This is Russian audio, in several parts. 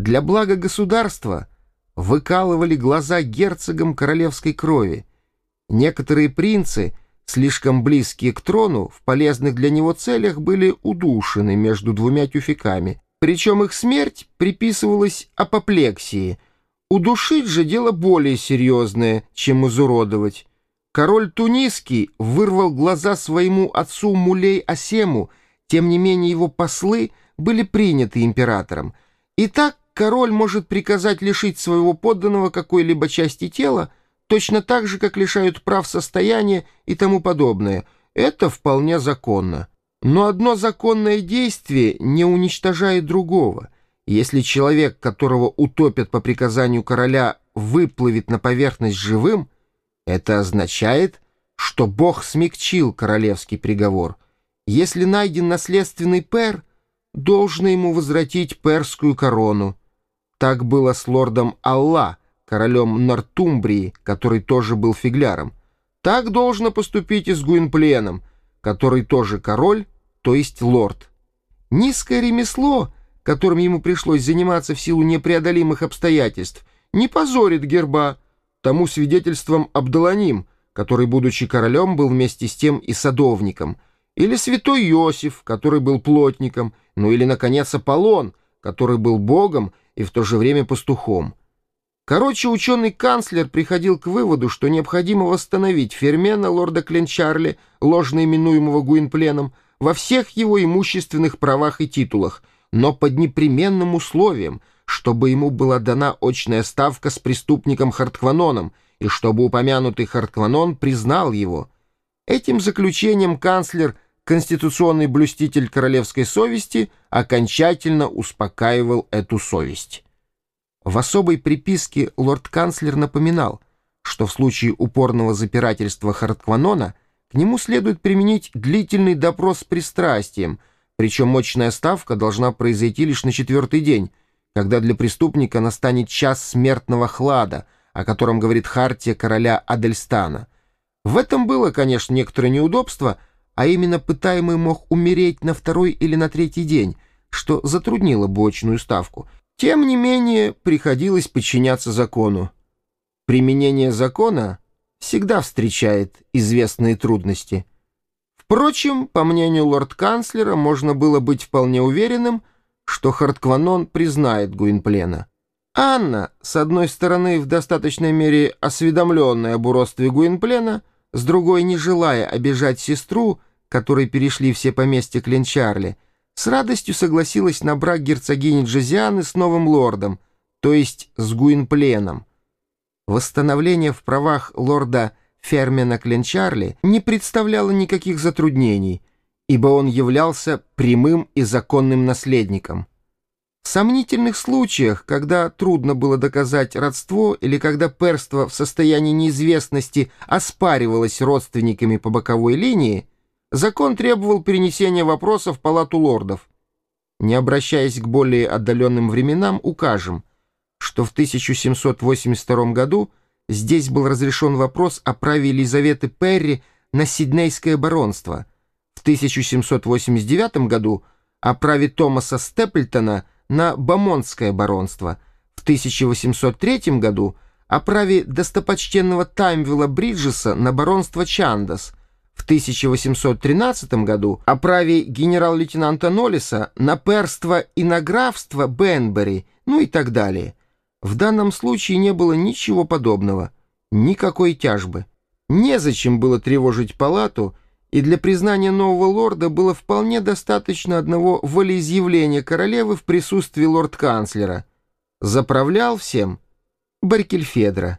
для блага государства выкалывали глаза герцогам королевской крови. Некоторые принцы, слишком близкие к трону, в полезных для него целях были удушены между двумя тюфяками, причем их смерть приписывалась апоплексии. Удушить же дело более серьезное, чем изуродовать. Король Тунисский вырвал глаза своему отцу Мулей Асему, тем не менее его послы были приняты императором. И так король может приказать лишить своего подданного какой-либо части тела, точно так же, как лишают прав состояния и тому подобное. Это вполне законно. Но одно законное действие не уничтожает другого. Если человек, которого утопят по приказанию короля, выплывет на поверхность живым — это означает, что Бог смягчил королевский приговор. Если найден наследственный пер, должно ему возвратить перскую корону. Так было с лордом Алла, королем Нортумбрии, который тоже был фигляром. Так должно поступить и с Гуинпленом, который тоже король, то есть лорд. Низкое ремесло, которым ему пришлось заниматься в силу непреодолимых обстоятельств, не позорит герба, Тому свидетельством Абдаланим, который, будучи королем, был вместе с тем и садовником, или святой Иосиф, который был плотником, ну или, наконец, Аполлон, который был богом и в то же время пастухом. Короче, ученый-канцлер приходил к выводу, что необходимо восстановить Фермена лорда Кленчарли, ложно именуемого Гуинпленом, во всех его имущественных правах и титулах, но под непременным условием — чтобы ему была дана очная ставка с преступником Харткваноном и чтобы упомянутый Харткванон признал его. Этим заключением канцлер, конституционный блюститель королевской совести, окончательно успокаивал эту совесть. В особой приписке лорд-канцлер напоминал, что в случае упорного запирательства Харткванона к нему следует применить длительный допрос с пристрастием, причем мощная ставка должна произойти лишь на четвертый день, когда для преступника настанет час смертного хлада, о котором говорит хартия короля Адельстана. В этом было, конечно, некоторое неудобство, а именно пытаемый мог умереть на второй или на третий день, что затруднило бочную ставку. Тем не менее, приходилось подчиняться закону. Применение закона всегда встречает известные трудности. Впрочем, по мнению лорд-канцлера, можно было быть вполне уверенным, что Харткванон признает Гуинплена. Анна, с одной стороны, в достаточной мере осведомленная об уродстве Гуинплена, с другой, не желая обижать сестру, которой перешли все поместья Кленчарли, с радостью согласилась на брак герцогини Джозианы с новым лордом, то есть с Гуинпленом. Восстановление в правах лорда Фермена Кленчарли не представляло никаких затруднений — ибо он являлся прямым и законным наследником. В сомнительных случаях, когда трудно было доказать родство или когда перство в состоянии неизвестности оспаривалось родственниками по боковой линии, закон требовал перенесения вопроса в палату лордов. Не обращаясь к более отдаленным временам, укажем, что в 1782 году здесь был разрешен вопрос о праве Елизаветы Перри на Сиднейское баронство – в 1789 году о праве Томаса Степлтона на Бамонтское баронство, в 1803 году о праве достопочтенного Таймвилла Бриджеса на баронство Чандас, в 1813 году о праве генерал-лейтенанта Ноллиса на перство и на графство Бенбери, ну и так далее. В данном случае не было ничего подобного, никакой тяжбы. Незачем было тревожить палату, и для признания нового лорда было вполне достаточно одного волеизъявления королевы в присутствии лорд-канцлера. Заправлял всем Баркельфедра.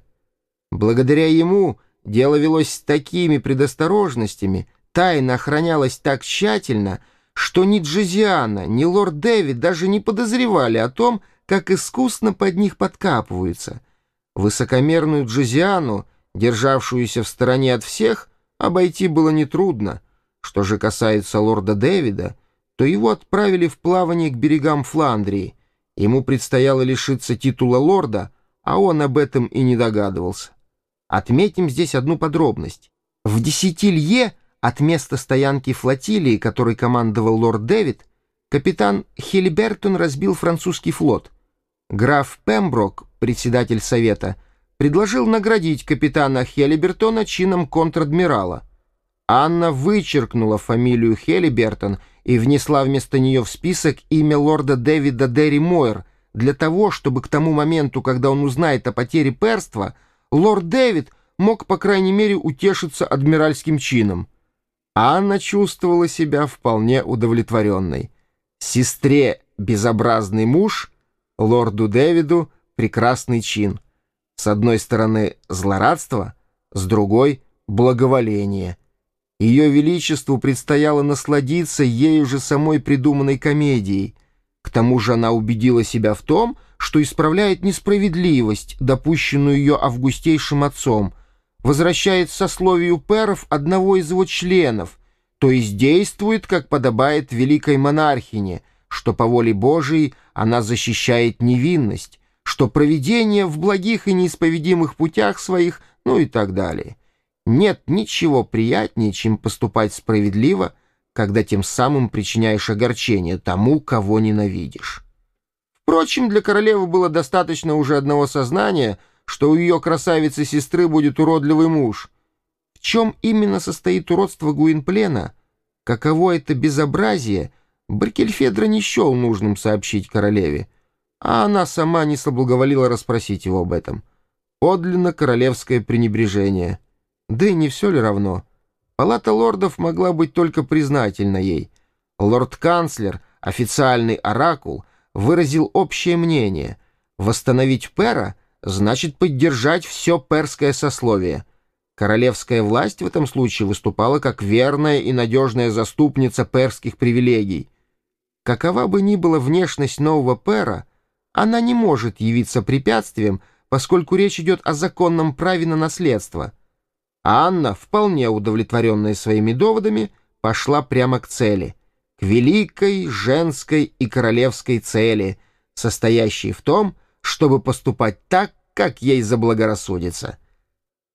Благодаря ему дело велось с такими предосторожностями, тайна охранялась так тщательно, что ни Джезиана, ни лорд Дэвид даже не подозревали о том, как искусно под них подкапываются. Высокомерную Джезиану, державшуюся в стороне от всех, Обойти было нетрудно. Что же касается лорда Дэвида, то его отправили в плавание к берегам Фландрии. Ему предстояло лишиться титула лорда, а он об этом и не догадывался. Отметим здесь одну подробность. В десяти лье от места стоянки флотилии, которой командовал лорд Дэвид, капитан Хилибертон разбил французский флот. граф Пемброк, председатель совета, предложил наградить капитана Хелибертона чином контр-адмирала. Анна вычеркнула фамилию Хелибертон и внесла вместо нее в список имя лорда Дэвида Дерри Мойер для того, чтобы к тому моменту, когда он узнает о потере перства, лорд Дэвид мог, по крайней мере, утешиться адмиральским чином. Анна чувствовала себя вполне удовлетворенной. Сестре безобразный муж, лорду Дэвиду прекрасный чин. С одной стороны злорадство, с другой — благоволение. Ее Величеству предстояло насладиться ею же самой придуманной комедией. К тому же она убедила себя в том, что исправляет несправедливость, допущенную ее августейшим отцом, возвращает сословию перов одного из его членов, то есть действует, как подобает великой монархине, что по воле Божией она защищает невинность, что проведение в благих и неисповедимых путях своих, ну и так далее. Нет ничего приятнее, чем поступать справедливо, когда тем самым причиняешь огорчение тому, кого ненавидишь. Впрочем, для королевы было достаточно уже одного сознания, что у ее красавицы-сестры будет уродливый муж. В чем именно состоит уродство Гуинплена, каково это безобразие, Баркельфедра не счел нужным сообщить королеве, а она сама не соблаговолила расспросить его об этом. Подлинно королевское пренебрежение — да и не все ли равно? Палата лордов могла быть только признательна ей. Лорд-канцлер, официальный оракул, выразил общее мнение. Восстановить пера значит поддержать все перское сословие. Королевская власть в этом случае выступала как верная и надежная заступница перских привилегий. Какова бы ни была внешность нового пера, она не может явиться препятствием, поскольку речь идет о законном праве на наследство — а Анна, вполне удовлетворенная своими доводами, пошла прямо к цели, к великой женской и королевской цели, состоящей в том, чтобы поступать так, как ей заблагорассудится.